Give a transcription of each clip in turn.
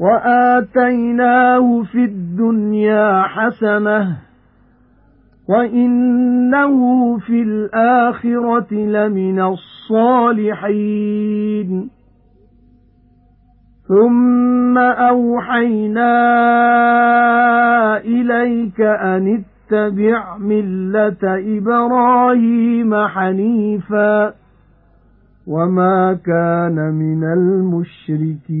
وَآتَيْنَاهُ فِي الدُّنْيَا حَسَنَةً وَإِنَّهُ فِي الْآخِرَةِ لَمِنَ الصَّالِحِينَ. ثُمَّ أَوْحَيْنَا إِلَيْكَ أَنِ اتَّبِعْ مِلَّةَ إِبْرَاهِيمَ حَنِيفًا وَمَا كَانَ مِنَ الْمُشْرِكِينَ.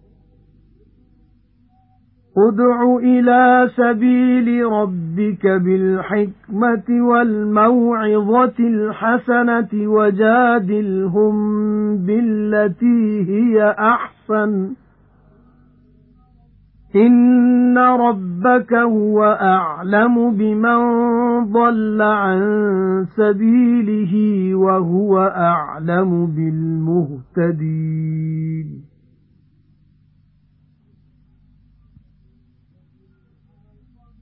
ادْعُ إِلَى سَبِيلِ رَبِّكَ بِالْحِكْمَةِ وَالْمَوْعِظَةِ الْحَسَنَةِ وَجَادِلْهُم بِالَّتِي هِيَ أَحْسَنُ. إِنَّ رَبَّكَ هُوَ أَعْلَمُ بِمَنْ ضَلَّ عَن سَبِيلِهِ وَهُوَ أَعْلَمُ بِالْمُهْتَدِينَ.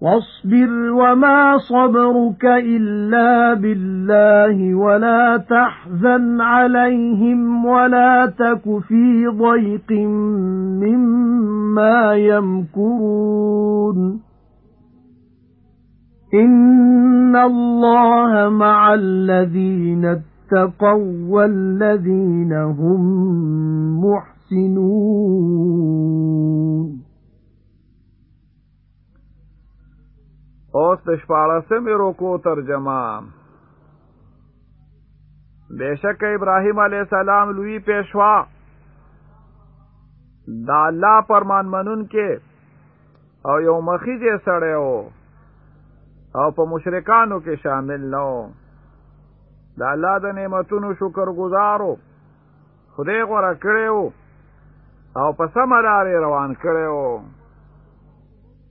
وَاصْبِرْ وَمَا صَبْرُكَ إِلَّا بِاللَّهِ وَلَا تَحْزَنْ عَلَيْهِمْ وَلَا تَكُ فِي ضَيْقٍ مِّمَّا يَمْكُرُونَ. إِنَّ اللَّهَ مَعَ الَّذِينَ اتَّقَوْا وَالَّذِينَ هُمْ مُحْسِنُونَ. اوس د شپاړسمې روکو ترجمه بشک ابراهیم علی السلام لوی پیشوا۔ دا الله فرمان منون کې او یو مخیزه سره او په مشرکانو کې شامل نو د الله د نعمتونو شکر گزارو خدای غوړه کړو او په سم لارې روان کړو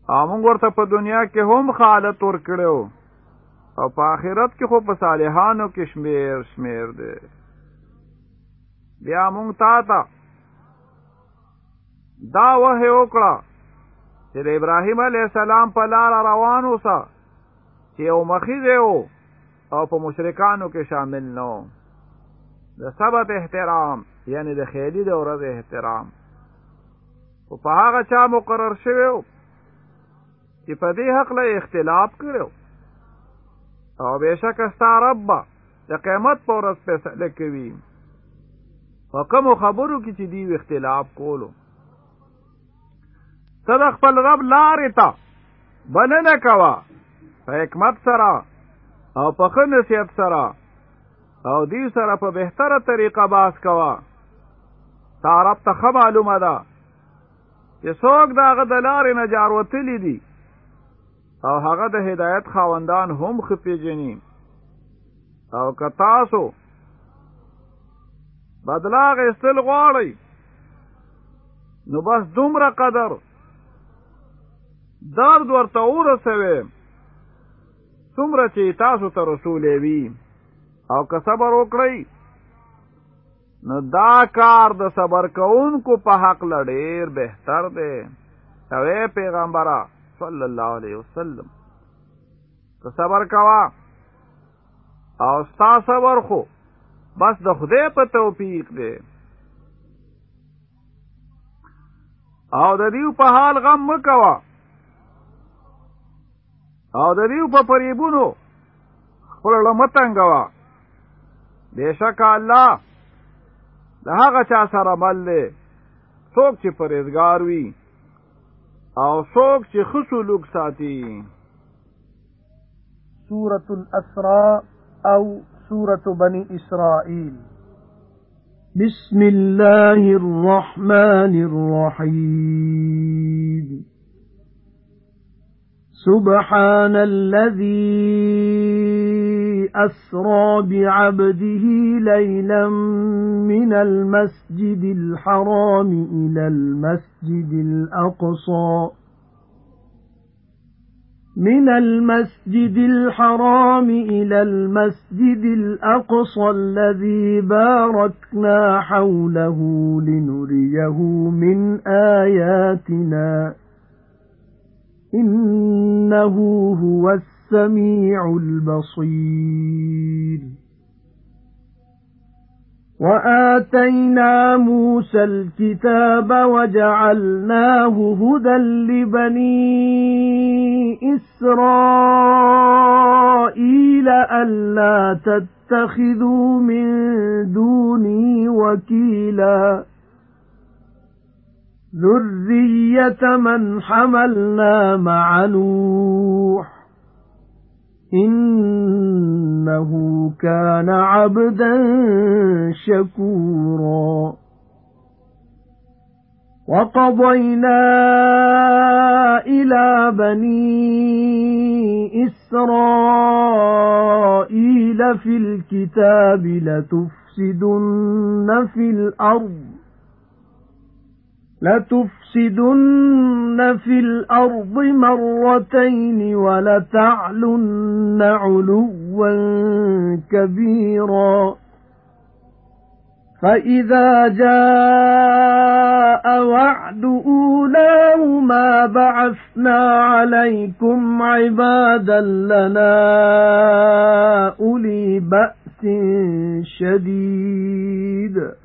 امون ورته په دنیا کې هم خالت ور کړو او په آخرت کې خو په صالحانو کې شمیر شمیر دی. بیا مونږ تا ته دا وحی وکړه چې د ابراهیم علیه السلام په لار روان اوسه چې یو مخی دی او په مشرکانو کې شامل نه و د سبت احترام یعنی د خالي د ورځ احترام. او په هغه چا مقرر شوی چې په دې حق له اختلاف کړو. او بېشکه ستا رب د قیامت پر ورځ فیصله کوي. کوم خبرو کې چې دی اختلاف کولو. ته د خپل رب لارې ته بلنه کوه په حکمت سره او په ښه نصیحت سره. او دی سره په بهتره طریقه بحث کوه تا رب ته معلومه ده. چې څوک داغه د لارې نه جاروتلی دي او هغه د هدایت خاوندان هم ښه پېژني او که تاسو بدله اغستل غواړئ نو بس دومره قدر درد ورته ورسوي څومره چې تاسو ته رسولې وي. او که صبر وکړئ نو دا کار د صبر کوونکو په حق ډیر بهتر دی. او پیغمبره صلی الله علیه وسلم که صبر کوه او ستا صبر خو بس د خدای په توفیق دی او د دوی په حال غم مه کوه او د دوی په فریبونو خپل زړه مه تنګوه بېشک الله د هغه چا سره مل څوک چې پرېزګار وي او څوک چې ښه سلوک ساتي. سورة الأسراء أو سورة بني إسرائيل. بسم الله الرحمن الرحيم. سبحان الذي أسرى بعبده ليلا من المسجد الحرام إلى المسجد الأقصى. من المسجد الحرام إلى المسجد الأقصى الذي باركنا حوله لنريه من آياتنا. إِنَّهُ هُوَ السَّمِيعُ الْبَصِيرُ. وَآتَيْنَا مُوسَى الْكِتَابَ وَجَعَلْنَاهُ هُدًى لِبَنِي إِسْرَائِيلَ أَلَّا تَتَّخِذُوا مِن دُونِي وَكِيلًا. ذُرِّيَّةَ مَنْ حَمَلْنَا مَعَ نُوحٍ. إِنَّهُ كَانَ عَبْدًا شَكُورًا. وَقَضَيْنَا إِلَى بَنِي إِسْرَائِيلَ فِي الْكِتَابِ لَتُفْسِدُنَّ فِي الْأَرْضِ. لَتُفْسِدُنَّ فِي الْأَرْضِ مَرَّتَيْنِ وَلَتَعْلُنَّ عُلُوًّا كَبِيرًا. فَإِذَا جَاءَ وَعْدُ أُولَاهُمَا بَعَثْنَا عَلَيْكُمْ عِبَادًا لَّنَا أُولِي بَأْسٍ شَدِيدٍ.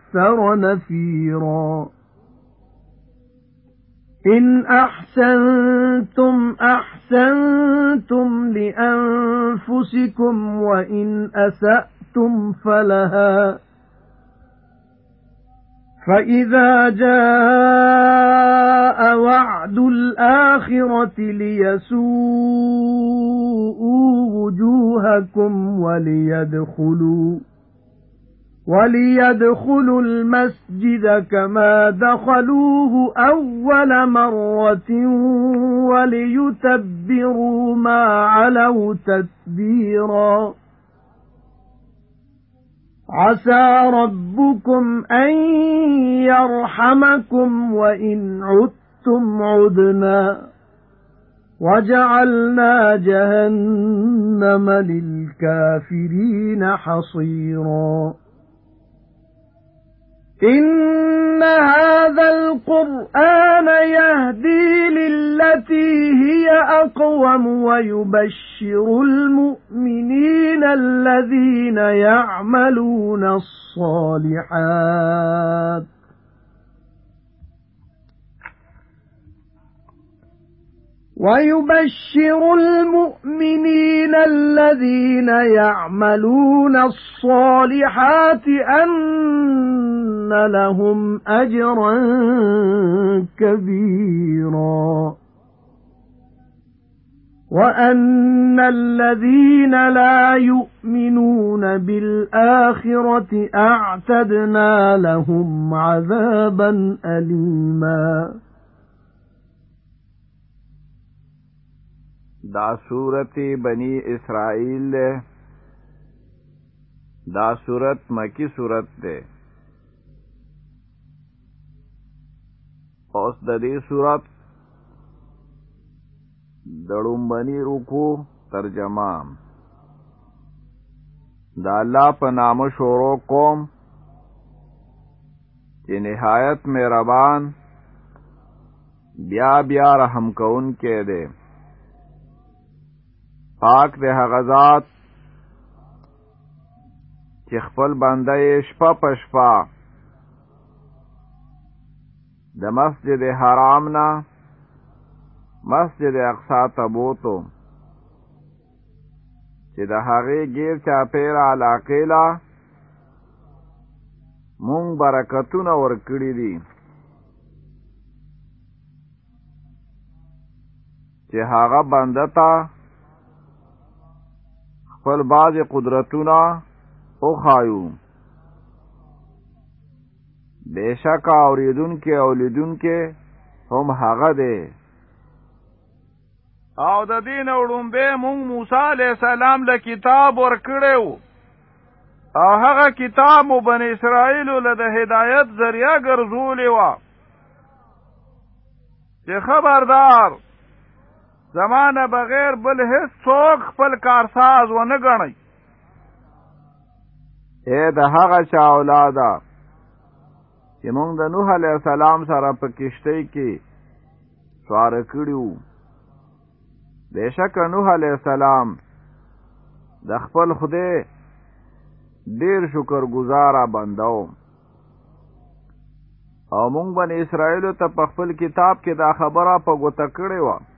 أَكْثَرَ نَفِيرًا. إِنْ أَحْسَنْتُمْ أَحْسَنْتُمْ لِأَنفُسِكُمْ وَإِنْ أَسَأْتُمْ فَلَهَا. فَإِذَا جَاءَ وَعْدُ الْآخِرَةِ لِيَسُوءُوا وُجُوهَكُمْ وَلِيَدْخُلُوا وَلِيَدْخُلُوا الْمَسْجِدَ كَمَا دَخَلُوهُ أَوَّلَ مَرَّةٍ وَلِيُتَبِّرُوا مَا عَلَوْا تَتْبِيرًا. عَسَى رَبُّكُمْ أَن يَرْحَمَكُمْ وَإِنْ عُدتُّمْ عُدْنَا. وَجَعَلْنَا جَهَنَّمَ لِلْكَافِرِينَ حَصِيرًا. إِنَّ هَذَا الْقُرْآنَ يَهْدِي لِلَّتِي هِيَ أَقْوَمُ وَيُبَشِّرُ الْمُؤْمِنِينَ الَّذِينَ يَعْمَلُونَ الصَّالِحَاتِ وَيُبَشِّرُ الْمُؤْمِنِينَ الَّذِينَ يَعْمَلُونَ الصَّالِحَاتِ أَنَّ لَهُمْ أَجْرًا كَبِيرًا. وَأَنَّ الَّذِينَ لَا يُؤْمِنُونَ بِالْآخِرَةِ أَعْتَدْنَا لَهُمْ عَذَابًا أَلِيمًا. دا صورت بنی اسرائیل ده دا صورت مکی صورت ده اوس د دې صورت دړومبني رکو ترجمه۔ دا الله په نامه شروع کوم چې نهایت مهربان بیا بیا رحم کون کې دی پاک دی هغه ذات چې خپل بنده شپه په شپه د مسجد حرام نه مسجد اقصا ته بوتو. چې د هغې گیر چاپیر علاقې لا مونږ برکتونه ورکړي دي. چې هغه بنده ته خپل بعض قدرتونه وښایو بېشک اوریدونکو او لیدونکی هم هغه دی او د دین وړومبه مونږ موسی علیه السلام له کتاب ورکړی و. او هغه کتاب مو بني اسرائیل له د هدایت ذریعہ ګرځولی و. چې خبردار زمانه بغیر بل هیڅ څوک خپل کارساز و نه غني اے د هغه چا اولاده چې مونږ د نوح علی السلام سره په کشته کې سوار کړیو بشک نوح علی السلام د خپل خدای ډیر شکر گزارا بندو او مونږ بني اسرائیل ته په خپل کتاب کې دا خبره په ګوته کړې و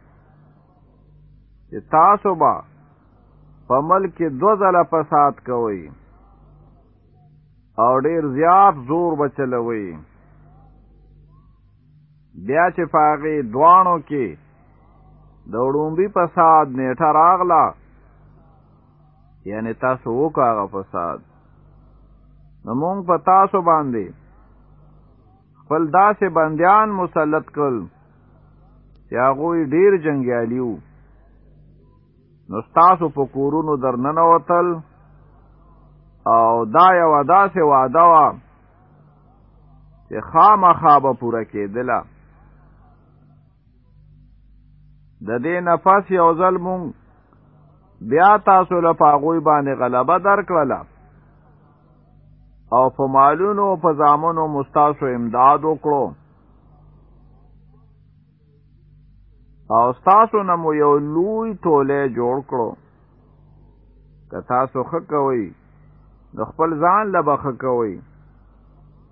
چې تاسو به په ملک دو ځله فساد کوئ او ډیر زیات زور به چلوئ بیا چې په هغې دواړو کې د وړومبي فساد نیټه راغله یعنی تاسو وکړو هغه فساد. نو مونږ په تاسو باندې خپل داسې بندیان مسلط کړل چې هغه ډیر جنگیالي وو نو تاسو په کورونو درننه وتل او دا یو داسې وعده وه چې خامخا به پوره کېدله. د دې نفس یو ځل مونږ بیا تاسو له په هغوی باندې غلبه درکړله. او په مالونو په زامنو مو ستاسو امداد وکړو او ستاسو نه مو یو لوی ټوله جوړ کړو. که تاسو ښه کوئ د خپل ځان له به ښه کوئ.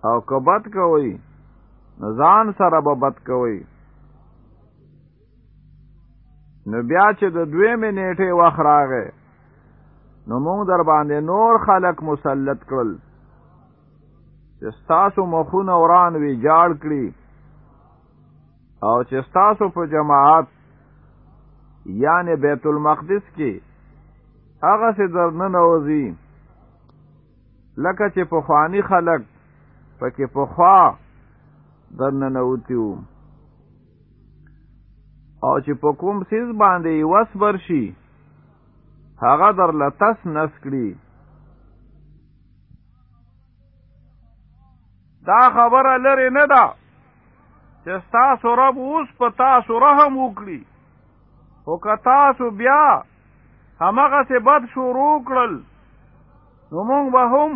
او که بد کوئ نو ځان سره به بد کوئ. نو بیا چې د دوی منېټه وخت راغې نو موږ در باندې نور خلق مسلط کړل. چې ستاسو مخونه وران وی جاړ کړي او چې ستاسو په جماعت یعنی بیت المقدس کې هغه څه درنه نوځي. لکه چې په خواني خلق پکې په خوا درنه نوتیو او چې په کوم سیز باندې وس برشي هغه در لتس نس کړي. دا خبره لري نه ده چې تاسو رب اوس په تاسو رحم وکړي او که تاسو بیا همغه څه بد شروع کړل نو مونږ به هم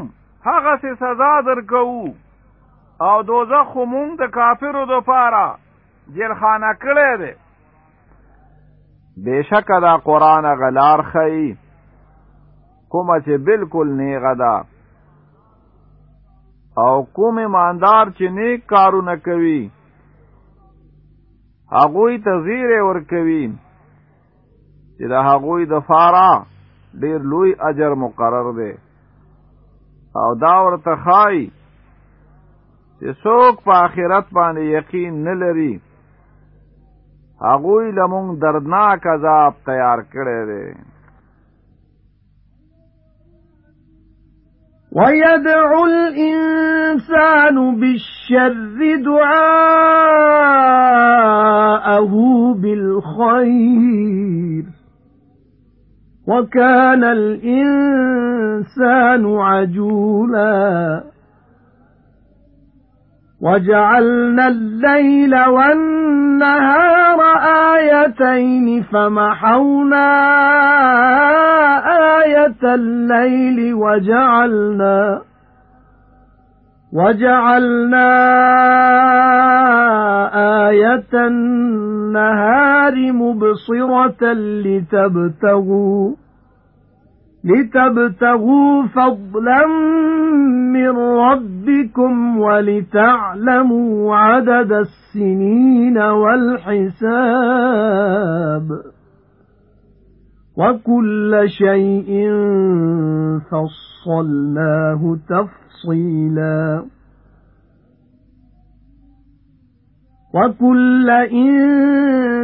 هغه څه سزا درکوو او دوزخ خو مونږ د کافرو د پاره جیلخانه کړی دی بشک دا قرآن غلار خی کومه چې بالکل نیغه ده او کوم ایماندار چې نیک کارونه کوي هغوی ته زیره ور کوي چې د هغوی د فارا ډیر لوی اجر مقرر دی. او دا ورته خای چې څوک په آخرت باندې یقین نه لري هغوی لمونږ دردناک عذاب تیار کړی دی ويدعو الإنسان بالشر دعاءه بالخير. وكان الإنسان عجولا. وجعلنا الليل والنهار آيتين فمحونا آية الليل وجعلنا وَجَعَلْنَا آيَةَ النَّهَارِ مُبْصِرَةً لِتَبْتَغُوا لِتَبْتَغُوا فَضْلًا مِنْ رَبِّكُمْ وَلِتَعْلَمُوا عَدَدَ السِّنِينَ وَالْحِسَابَ وَكُلَّ شَيْءٍ فَصَّلْنَاهُ تَفْصِيلًا وَكُلَّ إِنسَانٍ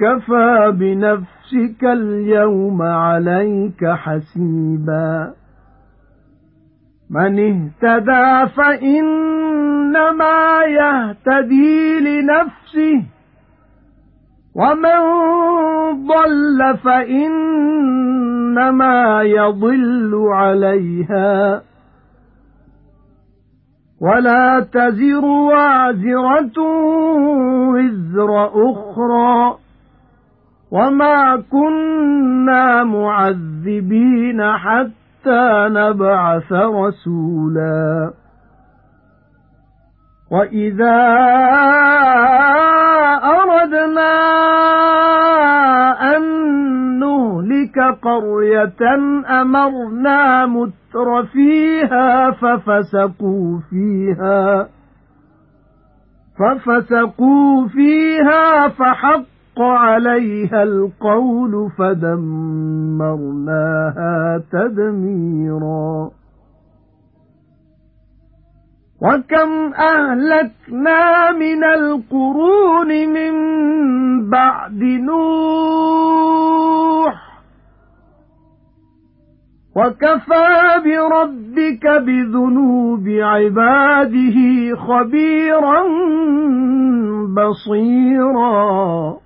كَفَى بِنَفْسِكَ الْيَوْمَ عَلَيْكَ حَسِيبًا مَنِ اهْتَدَى فَإِنَّمَا يَهْتَدِي لِنَفْسِهِ وَمَن ضَلَّ فَإِنَّمَا يَضِلُّ عَلَيْهَا وَلَا تَزِرُ وَازِرَةٌ وِزْرَ أُخْرَى وَمَا كُنَّا مُعَذِّبِينَ حَتَّى نَبْعَثَ رَسُولًا وَإِذَا أَرَدْنَا أَن نُّهْلِكَ قَرْيَةً أَمَرْنَا مُتْرَ فِيهَا فَفَسَقُوا فِيهَا فَفَسَقُوا فِيهَا فَحَقَّ عَلَيْهَا الْقَوْلُ فَدَمَّرْنَاهَا تَدْمِيرًا. وَكَمْ أَهْلَكْنَا مِنَ الْقُرُونِ مِنْ بَعْدِ نُوحٍ. وَكَفَى بِرَبِّكَ بِذُنُوبِ عِبَادِهِ خَبِيرًا بَصِيرًا.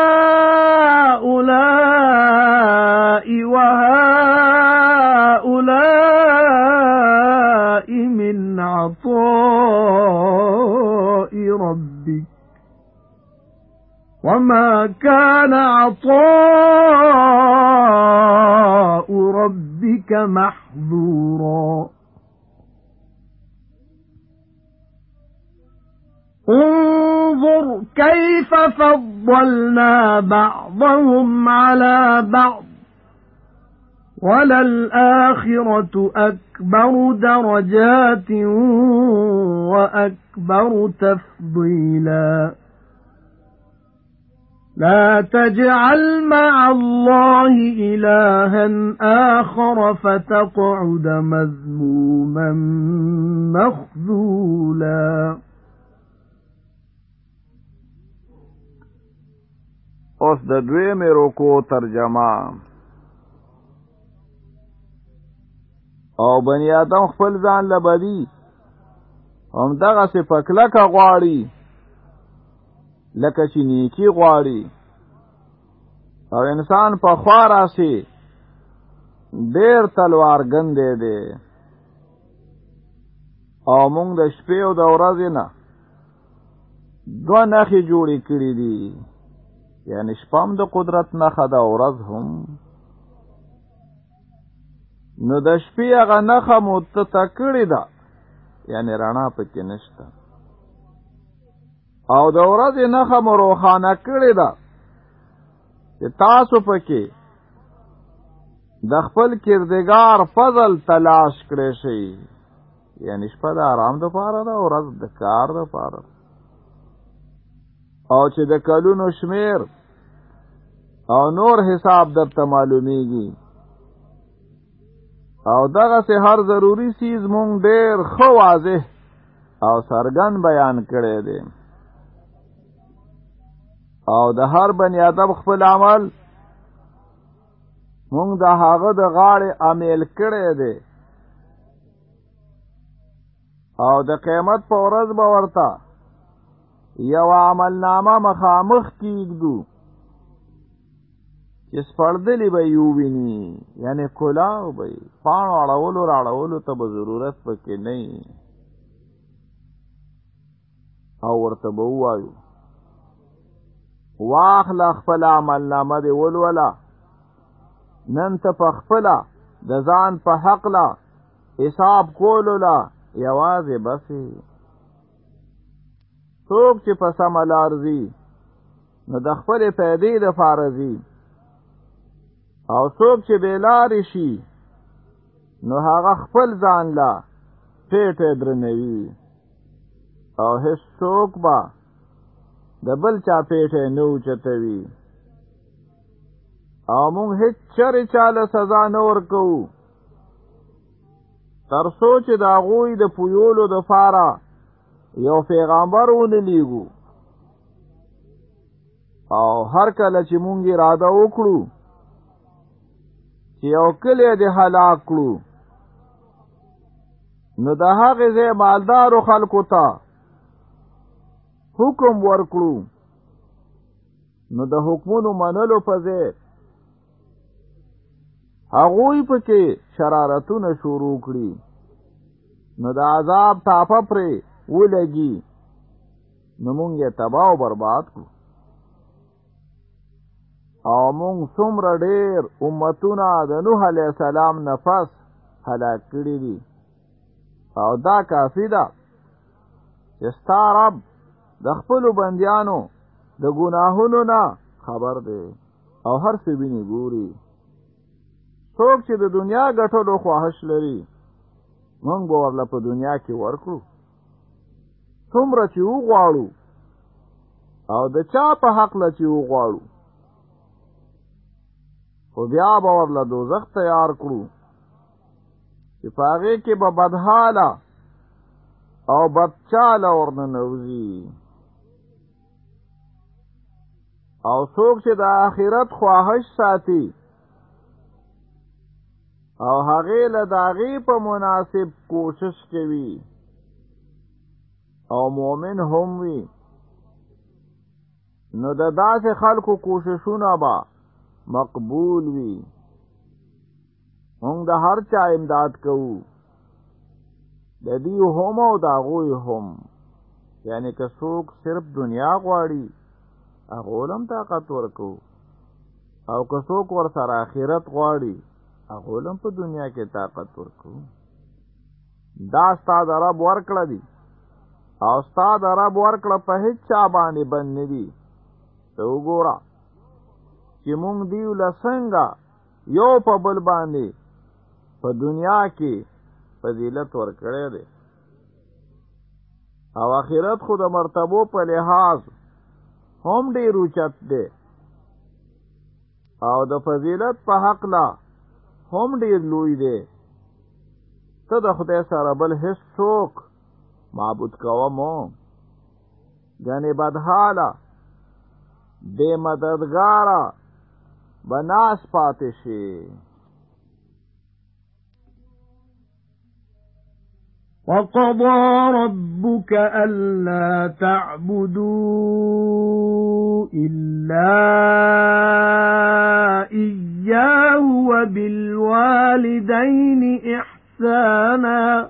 عَطَاءِ رَبِّكَ. وَمَا كَانَ عَطَاءُ رَبِّكَ مَحْظُورًا. انظُرْ كَيْفَ فَضَّلْنَا بَعْضَهُمْ عَلَى بَعْضٍ. وَلَلْآخِرَةُ أَكْبَرُ دَرَجَاتٍ وَأَكْبَرُ تَفْضِيلًا. لَا تَجْعَلْ مَعَ اللَّهِ إِلَٰهًا آخَرَ فَتَقْعُدَ مَذْمُومًا مَّخْذُولًا. اوس د دوی مې روکو ترجمه. او بنی آدم خپل ځان لبدی هم دغه څه پکلکه غواړي لکه چې نیکی غواړي. او انسان په خوا راسې ډیر تلوار ګندی دی. او مونږ د شپې او د ورځې نه دوه نښې جوړې کړې دي. یعنی شپه هم د قدرت نښه ده ورځ هم نو د شپې هغه نښه مو ته کړې ده. یعنی رڼا پکې نشته. او د ورځې نخه مو روښانه کړې ده. چې تاسو پکې د خپل کردگار فضل تلاش کړی شي یعنی شپه د آرام د پاره ده او ورځ د کار د پاره او چې د کلونو شمیر او نور حساب درته معلومیږي او دغه سه هر ضروری سیز مونږ ډیر خو واضح او سرګن بیان کړی دی. او د هر بنی آدم خپل عمل مونږ د هغه د غاړې عمل کړی دی. او د قیامت په ورځ به ورته یو عمل نامه مخامخ کیږدو چې سپړدلی به یو ویني یعنی کلاو به. پاڼو اړولو راړولو ته به ضرورت پکې نه او ورته به وایو واخله خپل عمل نامه دی ولوله. نن ته په خپل د ځان په حق لا حساب کولو لا یوازې بسې څوک چې په سم لارځي نو د خپل پیدې د فارزي او څوک چې بیلاری شي نو هغه خپل ځان لا پیټه درنوي. او هیڅ څوک با د بل چا پیټه نو چتوي او مونږ هیڅ چرې چاله سزا نه ورکو تر سوچ دا غوی د پویولو د فارا یو پیغمبر ونه لیګو او هر کله چې مونږ اراده وکړو چې یو کلی د هلاک کړو. نو د هغه ځای مالدارو خلکو ته حکم ورکړو. نو د حکمونو منلو په ځای هغوی پکې شرارتونه شروع کړي. نو د عذاب تاپه پرې ولګي. نو مونږ یې تباہ او برباد کړو او مونږ څومره ډېر امتونه د نوح علی السلام نفس هلاک کړي دي. او دا کافی ده چې ستا رب د خپل بندیانو د ګناهونو نه خبر دی او هر څه ویني ګوري. څوک چې د دنیا ګټلو خواهش لري مونږ به ورله په دنیا کې ورکړو. څومره چې وغواړو او د چا په حق له چې وغواړو خو بیا به ورله دوزخ تیار کړو. چې په هغې کې به بدحاله او بدچاله ورننوځي او څوک چې د آخرت خواهش ساتي او هغه له داغي په مناسب کوشش کوي او مؤمن هم وي نو د داسې خلکو کوششونه با مقبول وي موږ د هر چا امداد کوو. د دې هم او د غوي هم. یعنی که څوک صرف دنیا غواړي هغه لم طاقت ورکو او که څوک ور سره آخرت غواړي هغه په دنیا کې طاقت ورکو دا ستاد رب ورکړه دي. او ستاد رب ورکړه په هیڅ چا باندې بند نه دي. ته وګوره چې مونږ دیو لسنګا یو په بل باندې په دنیا کې فضیلت ورکړی دی. او اخرت خو د مرتبو په لحاظ هم ډیر اوچت دی. او د فضیلت په حق لا هم ډیر لوی دی. ته د خدای سره بل هیڅ څوک معبود کومو غنی بدحاله بے مددگارا بناس پاتې شي وَقَضَى رَبُّكَ أَلَّا تَعْبُدُوا إِلَّا إِيَّاهُ وَبِالْوَالِدَيْنِ إِحْسَانًا.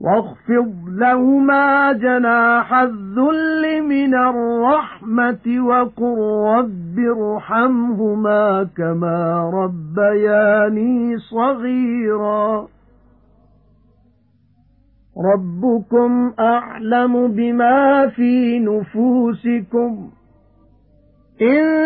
وَاخْفِضْ لَهُمَا جَنَاحَ الذُّلِّ مِنَ الرَّحْمَةِ وَقُل رَّبِّ ارْحَمْهُمَا كَمَا رَبَّيَانِي صَغِيرًا. رَبُّكُمْ أَعْلَمُ بِمَا فِي نُفُوسِكُمْ. إِن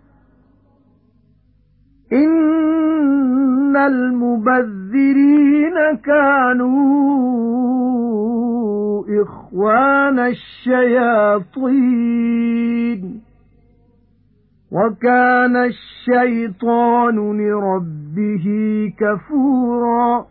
إِنَّ الْمُبَذِّرِينَ كَانُوا إِخْوَانَ الشَّيَاطِينِ وَكَانَ الشَّيْطَانُ لِرَبِّهِ كَفُورًا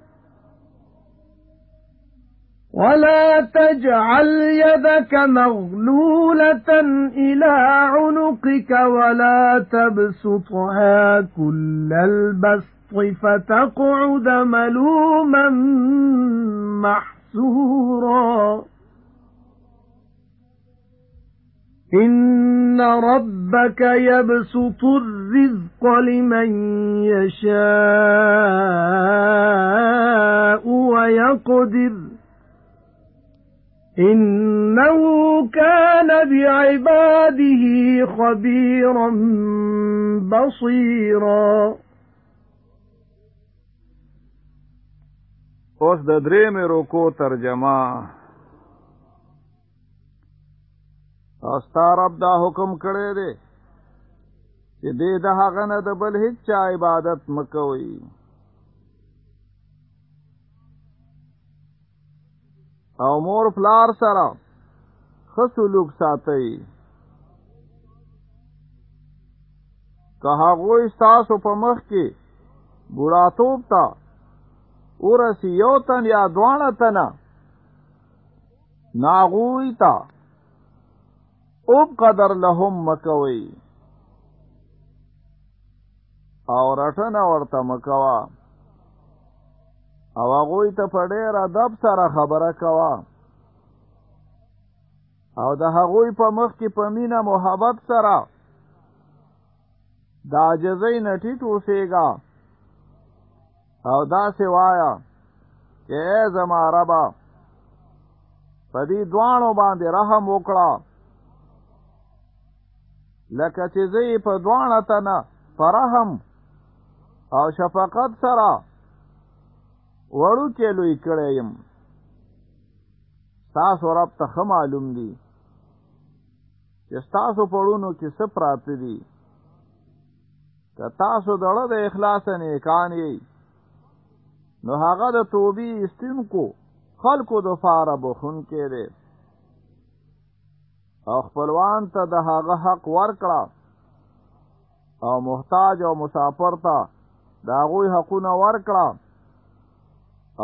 وَلَا تَجْعَلْ يَدَكَ مَغْلُولَةً إِلَى عُنُقِكَ وَلَا تَبْسُطْهَا كُلَّ الْبَسْطِ فَتَقْعُدَ مَلُومًا مَّحْسُورًا إِنَّ رَبَّكَ يَبْسُطُ الرِّزْقَ لِمَن يَشَاءُ وَيَقْدِرُ. إِنَّهُ كَانَ بِعِبَادِهِ خَبِيرًا بَصِيرًا. اوس د درې مې روکو ترجمه. او ستارب دا حکم کړی دی چې دې د هغه نه د بل هیڅ عبادت مکوئ او مور پلار سره خسلوک ساتي که هغوی ستاسو په مخ کې بوډاتوب تا ورسی یو تن یا دوانه تنه ناغوی تا اوب قدر لهم مکوي او رټنه ورته مکوا او هغه ته په ډېر ادب سره خبره کوا او د هغوی په مخ کې په مینه محبت سره. د عجزۍ نه ټیټ اوسېږه. او دا سوایا چې زما ربا په دې دوانو باندې رحم وکړه. لکه چې زه په دوانه تنه فرحم او شفقت سره وړو کې لوی کړی يم تاسو رب ته معلوم دي چې تاسو پړونو کې څه پراته دي. که تاسو دړه د اخلاص نه کان یې نو هغه د توبې استونکو خلکو د فاره بخون کې دی. او خپلوان ته د هغه حق ورکړه. او محتاج او مسافر ته دا غوی حقونه ورکړه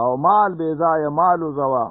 او مال بې ځایه مال وزوا